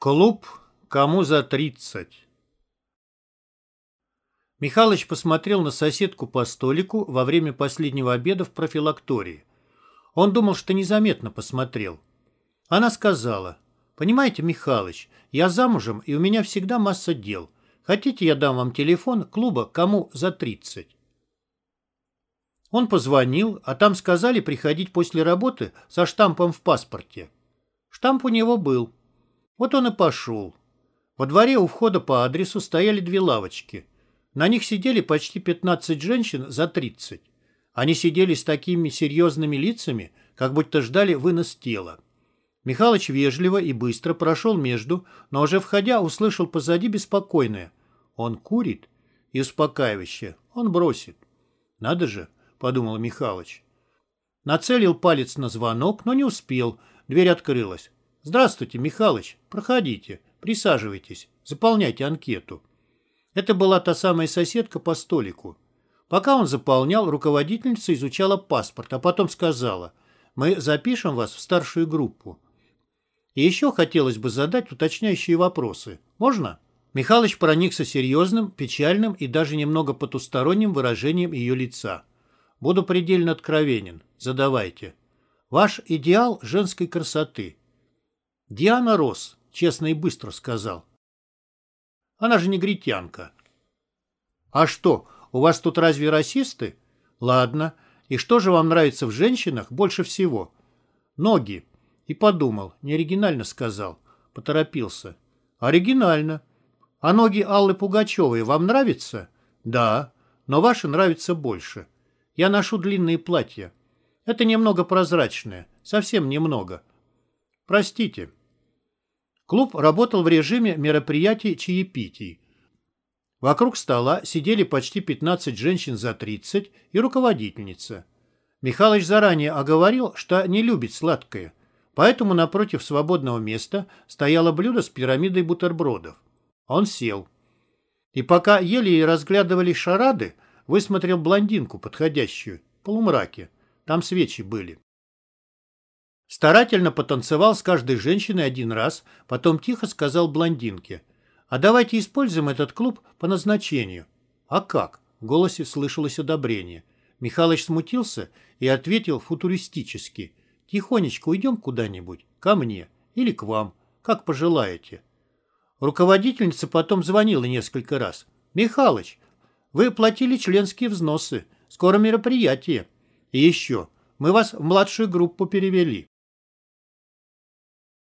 Клуб «Кому за тридцать». Михалыч посмотрел на соседку по столику во время последнего обеда в профилактории. Он думал, что незаметно посмотрел. Она сказала, «Понимаете, Михалыч, я замужем, и у меня всегда масса дел. Хотите, я дам вам телефон клуба «Кому за тридцать»?» Он позвонил, а там сказали приходить после работы со штампом в паспорте. Штамп у него был. Вот он и пошел. Во дворе у входа по адресу стояли две лавочки. На них сидели почти 15 женщин за 30. Они сидели с такими серьезными лицами, как будто ждали вынос тела. Михалыч вежливо и быстро прошел между, но уже входя услышал позади беспокойное. Он курит и успокаивающе. Он бросит. «Надо же», — подумал Михалыч. Нацелил палец на звонок, но не успел. Дверь открылась. «Здравствуйте, Михалыч. Проходите. Присаживайтесь. Заполняйте анкету». Это была та самая соседка по столику. Пока он заполнял, руководительница изучала паспорт, а потом сказала, «Мы запишем вас в старшую группу». И еще хотелось бы задать уточняющие вопросы. Можно? Михалыч проникся серьезным, печальным и даже немного потусторонним выражением ее лица. Буду предельно откровенен. Задавайте. Ваш идеал женской красоты. Диана Рос, честно и быстро сказал. Она же негритянка. А что, у вас тут разве расисты? Ладно. И что же вам нравится в женщинах больше всего? Ноги. И подумал, не оригинально сказал. Поторопился. Оригинально. А ноги Аллы Пугачевой вам нравятся? Да, но ваши нравятся больше. Я ношу длинные платья. Это немного прозрачное, совсем немного. Простите. Клуб работал в режиме мероприятий чаепитий. Вокруг стола сидели почти 15 женщин за 30 и руководительница. Михалыч заранее оговорил, что не любит сладкое, поэтому напротив свободного места стояло блюдо с пирамидой бутербродов. Он сел. И пока ели и разглядывали шарады, высмотрел блондинку подходящую, полумраке. Там свечи были. Старательно потанцевал с каждой женщиной один раз, потом тихо сказал блондинке. «А давайте используем этот клуб по назначению». «А как?» — в голосе слышалось одобрение. Михалыч смутился и ответил футуристически. «Тихонечко уйдем куда-нибудь, ко мне или к вам, как пожелаете». Руководительница потом звонила несколько раз. «Михалыч, вы платили членские взносы. Скоро мероприятие. И еще, мы вас в младшую группу перевели».